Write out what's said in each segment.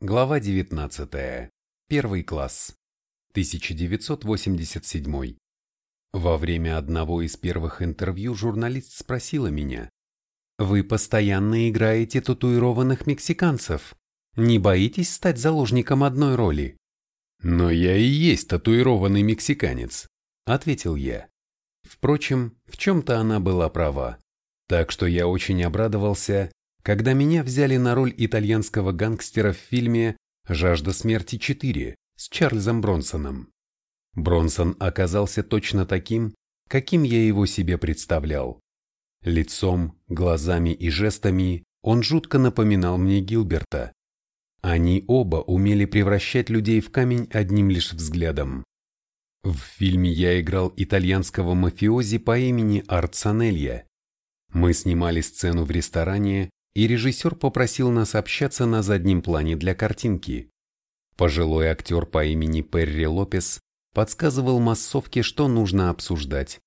Глава 19. Первый класс. 1987. Во время одного из первых интервью журналист спросила меня, «Вы постоянно играете татуированных мексиканцев. Не боитесь стать заложником одной роли?» «Но я и есть татуированный мексиканец», — ответил я. Впрочем, в чем-то она была права. Так что я очень обрадовался, когда меня взяли на роль итальянского гангстера в фильме «Жажда смерти 4» с Чарльзом Бронсоном. Бронсон оказался точно таким, каким я его себе представлял. Лицом, глазами и жестами он жутко напоминал мне Гилберта. Они оба умели превращать людей в камень одним лишь взглядом. В фильме я играл итальянского мафиози по имени Арт Санелья. Мы снимали сцену в ресторане, и режиссер попросил нас общаться на заднем плане для картинки. Пожилой актер по имени Перри Лопес подсказывал массовке, что нужно обсуждать.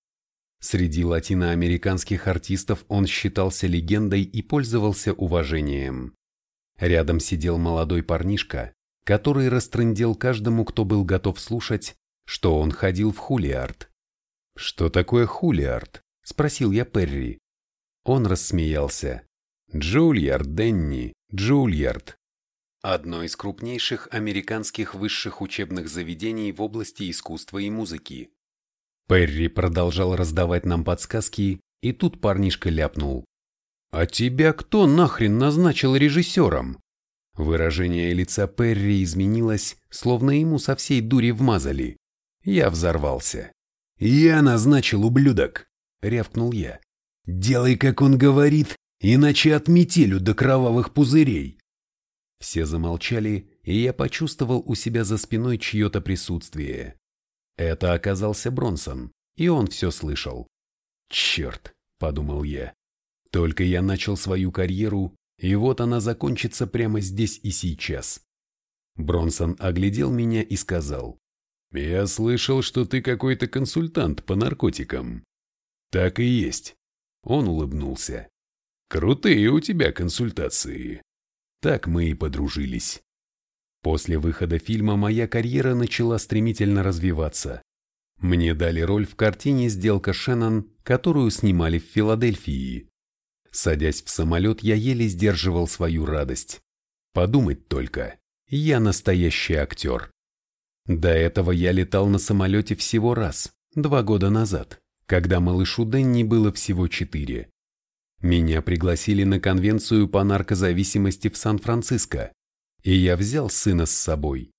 Среди латиноамериканских артистов он считался легендой и пользовался уважением. Рядом сидел молодой парнишка, который растрындел каждому, кто был готов слушать, что он ходил в хулиард. «Что такое хулиард?» – спросил я Перри. Он рассмеялся. Джульярд Денни, Джульярд. Одно из крупнейших американских высших учебных заведений в области искусства и музыки. Перри продолжал раздавать нам подсказки, и тут парнишка ляпнул. «А тебя кто нахрен назначил режиссером?» Выражение лица Перри изменилось, словно ему со всей дури вмазали. Я взорвался. «Я назначил ублюдок!» — рявкнул я. «Делай, как он говорит, иначе отметелю до кровавых пузырей. Все замолчали, и я почувствовал у себя за спиной чье-то присутствие. Это оказался Бронсон, и он все слышал. «Черт», — подумал я, — «только я начал свою карьеру, и вот она закончится прямо здесь и сейчас». Бронсон оглядел меня и сказал, «Я слышал, что ты какой-то консультант по наркотикам». «Так и есть». Он улыбнулся. Крутые у тебя консультации. Так мы и подружились. После выхода фильма моя карьера начала стремительно развиваться. Мне дали роль в картине «Сделка Шеннон», которую снимали в Филадельфии. Садясь в самолет, я еле сдерживал свою радость. Подумать только, я настоящий актер. До этого я летал на самолете всего раз, два года назад, когда малышу Дэнни было всего четыре. Меня пригласили на конвенцию по наркозависимости в Сан-Франциско, и я взял сына с собой.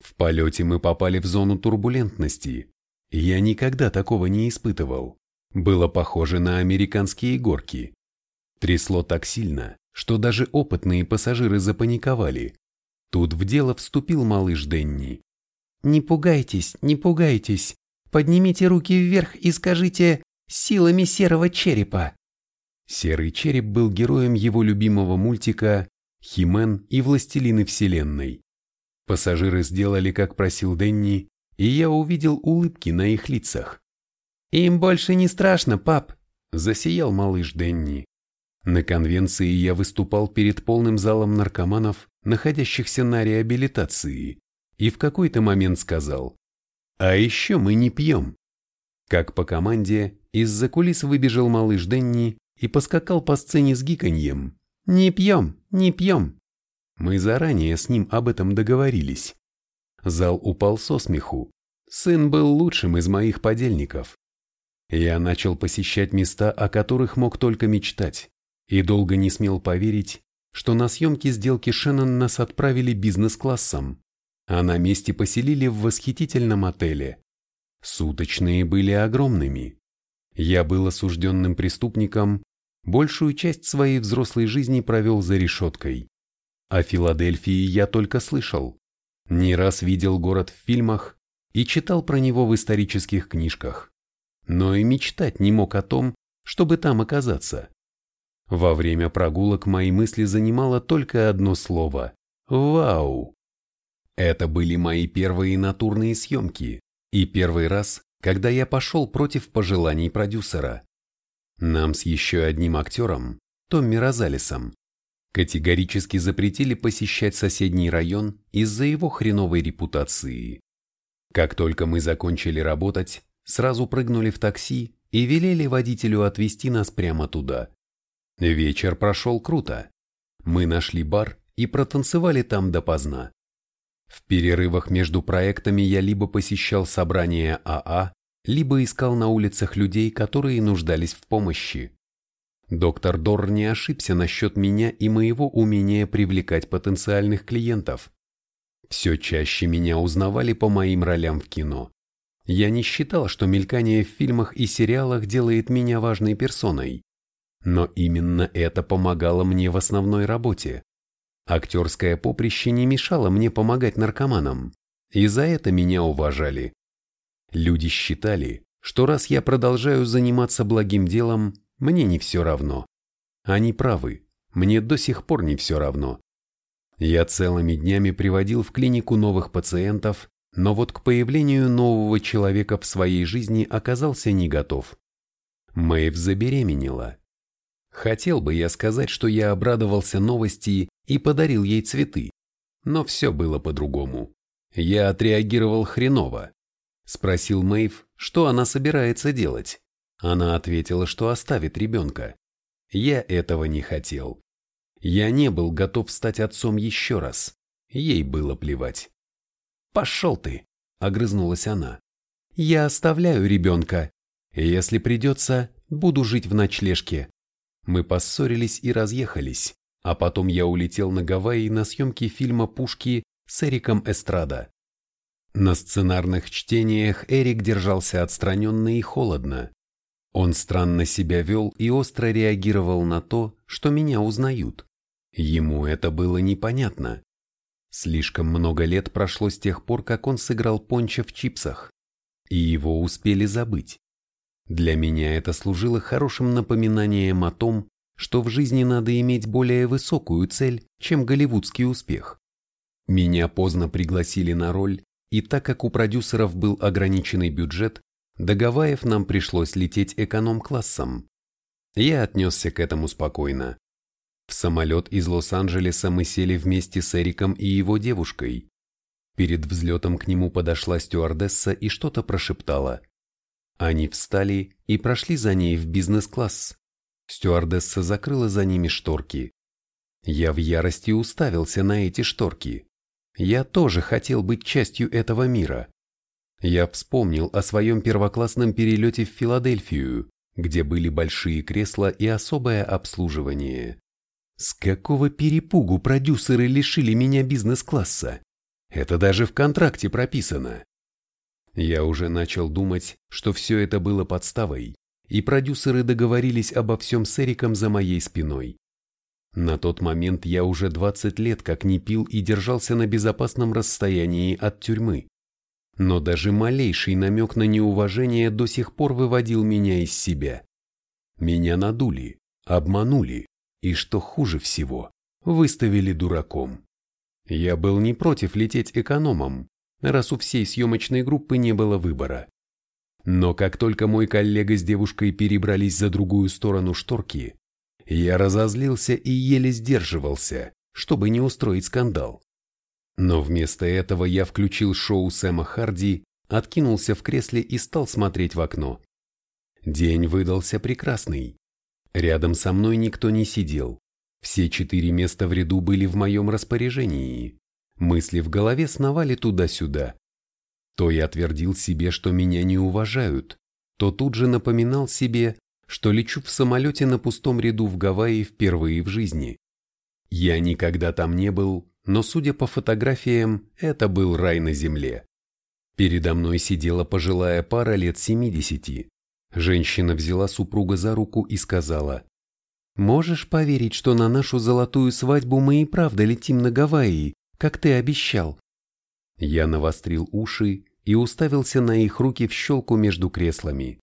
В полете мы попали в зону турбулентности. Я никогда такого не испытывал. Было похоже на американские горки. Трясло так сильно, что даже опытные пассажиры запаниковали. Тут в дело вступил малыш Денни. «Не пугайтесь, не пугайтесь. Поднимите руки вверх и скажите «силами серого черепа». Серый череп был героем его любимого мультика «Химен и Властелины Вселенной». Пассажиры сделали, как просил Денни, и я увидел улыбки на их лицах. «Им больше не страшно, пап!» – засиял малыш Денни. На конвенции я выступал перед полным залом наркоманов, находящихся на реабилитации, и в какой-то момент сказал «А еще мы не пьем». Как по команде, из-за кулис выбежал малыш Денни и поскакал по сцене с гиканьем. «Не пьем, не пьем!» Мы заранее с ним об этом договорились. Зал упал со смеху. Сын был лучшим из моих подельников. Я начал посещать места, о которых мог только мечтать, и долго не смел поверить, что на съемки сделки Шеннон нас отправили бизнес-классом, а на месте поселили в восхитительном отеле. Суточные были огромными. Я был осужденным преступником, большую часть своей взрослой жизни провел за решеткой. О Филадельфии я только слышал. Не раз видел город в фильмах и читал про него в исторических книжках. Но и мечтать не мог о том, чтобы там оказаться. Во время прогулок мои мысли занимало только одно слово – «Вау!». Это были мои первые натурные съемки и первый раз, когда я пошел против пожеланий продюсера. Нам с еще одним актером, Томми Розалисом, Категорически запретили посещать соседний район из-за его хреновой репутации. Как только мы закончили работать, сразу прыгнули в такси и велели водителю отвезти нас прямо туда. Вечер прошел круто. Мы нашли бар и протанцевали там допоздна. В перерывах между проектами я либо посещал собрания АА, либо искал на улицах людей, которые нуждались в помощи. Доктор Дор не ошибся насчет меня и моего умения привлекать потенциальных клиентов. Все чаще меня узнавали по моим ролям в кино. Я не считал, что мелькание в фильмах и сериалах делает меня важной персоной. Но именно это помогало мне в основной работе. Актерское поприще не мешало мне помогать наркоманам, и за это меня уважали. Люди считали, что раз я продолжаю заниматься благим делом, мне не все равно. Они правы, мне до сих пор не все равно. Я целыми днями приводил в клинику новых пациентов, но вот к появлению нового человека в своей жизни оказался не готов. Мэйв забеременела. Хотел бы я сказать, что я обрадовался новости и подарил ей цветы, но все было по-другому. Я отреагировал хреново. Спросил Мэйв, что она собирается делать. Она ответила, что оставит ребенка. Я этого не хотел. Я не был готов стать отцом еще раз. Ей было плевать. «Пошел ты!» – огрызнулась она. «Я оставляю ребенка. Если придется, буду жить в ночлежке». Мы поссорились и разъехались, а потом я улетел на Гавайи на съемки фильма «Пушки» с Эриком Эстрада. На сценарных чтениях Эрик держался отстраненно и холодно. Он странно себя вел и остро реагировал на то, что меня узнают. Ему это было непонятно. Слишком много лет прошло с тех пор, как он сыграл Понча в чипсах, и его успели забыть. Для меня это служило хорошим напоминанием о том, что в жизни надо иметь более высокую цель, чем голливудский успех. Меня поздно пригласили на роль, и так как у продюсеров был ограниченный бюджет, до Гавайев нам пришлось лететь эконом-классом. Я отнесся к этому спокойно. В самолет из Лос-Анджелеса мы сели вместе с Эриком и его девушкой. Перед взлетом к нему подошла стюардесса и что-то прошептала. Они встали и прошли за ней в бизнес-класс. Стюардесса закрыла за ними шторки. Я в ярости уставился на эти шторки. Я тоже хотел быть частью этого мира. Я вспомнил о своем первоклассном перелете в Филадельфию, где были большие кресла и особое обслуживание. С какого перепугу продюсеры лишили меня бизнес-класса? Это даже в контракте прописано. Я уже начал думать, что все это было подставой, и продюсеры договорились обо всем с Эриком за моей спиной. На тот момент я уже 20 лет как не пил и держался на безопасном расстоянии от тюрьмы. Но даже малейший намек на неуважение до сих пор выводил меня из себя. Меня надули, обманули и, что хуже всего, выставили дураком. Я был не против лететь экономом, раз у всей съемочной группы не было выбора. Но как только мой коллега с девушкой перебрались за другую сторону шторки, я разозлился и еле сдерживался, чтобы не устроить скандал. Но вместо этого я включил шоу Сэма Харди, откинулся в кресле и стал смотреть в окно. День выдался прекрасный. Рядом со мной никто не сидел. Все четыре места в ряду были в моем распоряжении. Мысли в голове сновали туда-сюда. То я твердил себе, что меня не уважают, то тут же напоминал себе, что лечу в самолете на пустом ряду в Гавайи впервые в жизни. Я никогда там не был, но судя по фотографиям, это был рай на земле. Передо мной сидела пожилая пара лет 70. Женщина взяла супруга за руку и сказала, «Можешь поверить, что на нашу золотую свадьбу мы и правда летим на Гавайи, как ты обещал?» Я навострил уши и уставился на их руки в щелку между креслами.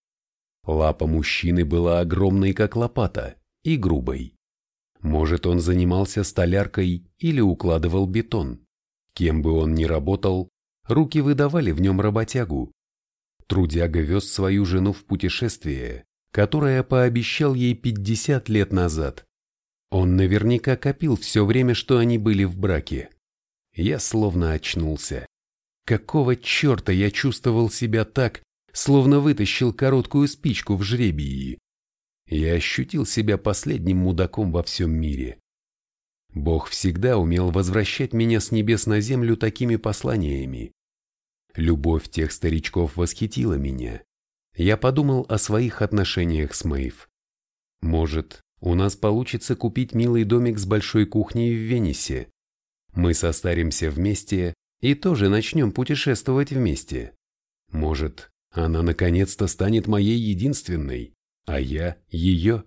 Лапа мужчины была огромной, как лопата, и грубой. Может, он занимался столяркой или укладывал бетон. Кем бы он ни работал, руки выдавали в нем работягу. Трудяга вез свою жену в путешествие, которое пообещал ей 50 лет назад. Он наверняка копил все время, что они были в браке. Я словно очнулся. Какого черта я чувствовал себя так, словно вытащил короткую спичку в жребии. Я ощутил себя последним мудаком во всем мире. Бог всегда умел возвращать меня с небес на землю такими посланиями. Любовь тех старичков восхитила меня. Я подумал о своих отношениях с Мэйв. Может, у нас получится купить милый домик с большой кухней в Венесе. Мы состаримся вместе и тоже начнем путешествовать вместе. Может, она наконец-то станет моей единственной, а я ее.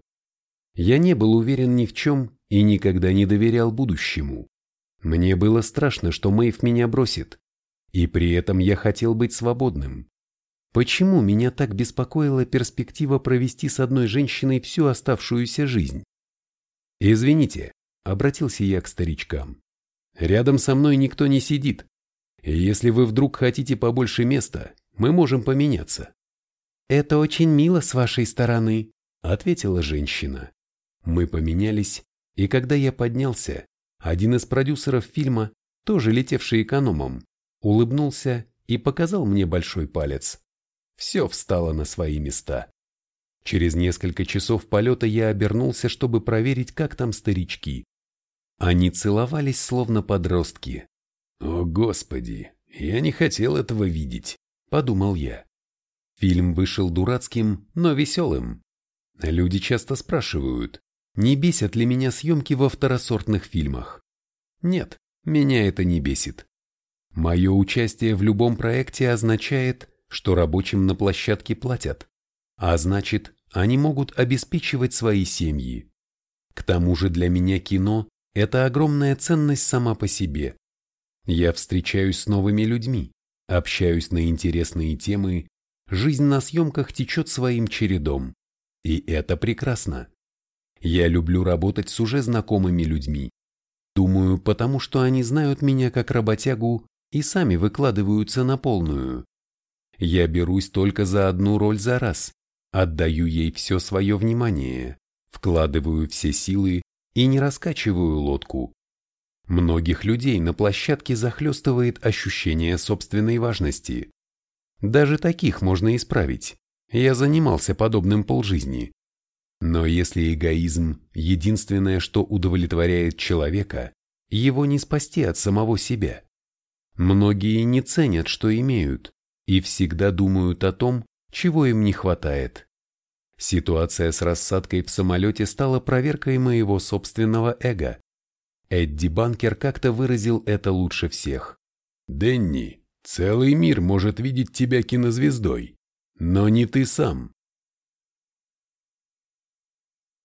Я не был уверен ни в чем и никогда не доверял будущему. Мне было страшно, что Мэйв меня бросит, и при этом я хотел быть свободным. Почему меня так беспокоила перспектива провести с одной женщиной всю оставшуюся жизнь? «Извините», — обратился я к старичкам. «Рядом со мной никто не сидит. Если вы вдруг хотите побольше места, мы можем поменяться». «Это очень мило с вашей стороны», — ответила женщина. Мы поменялись, и когда я поднялся, один из продюсеров фильма, тоже летевший экономом, улыбнулся и показал мне большой палец все встало на свои места. Через несколько часов полета я обернулся, чтобы проверить, как там старички. Они целовались, словно подростки. «О, Господи, я не хотел этого видеть», — подумал я. Фильм вышел дурацким, но веселым. Люди часто спрашивают, не бесят ли меня съемки во второсортных фильмах. Нет, меня это не бесит. Мое участие в любом проекте означает, что рабочим на площадке платят, а значит, они могут обеспечивать свои семьи. К тому же для меня кино – это огромная ценность сама по себе. Я встречаюсь с новыми людьми, общаюсь на интересные темы, жизнь на съемках течет своим чередом. И это прекрасно. Я люблю работать с уже знакомыми людьми. Думаю, потому что они знают меня как работягу и сами выкладываются на полную. Я берусь только за одну роль за раз, отдаю ей все свое внимание, вкладываю все силы и не раскачиваю лодку. Многих людей на площадке захлестывает ощущение собственной важности. Даже таких можно исправить. Я занимался подобным полжизни. Но если эгоизм – единственное, что удовлетворяет человека, его не спасти от самого себя. Многие не ценят, что имеют, и всегда думают о том, чего им не хватает. Ситуация с рассадкой в самолете стала проверкой моего собственного эго. Эдди Банкер как-то выразил это лучше всех. «Дэнни, целый мир может видеть тебя кинозвездой, но не ты сам.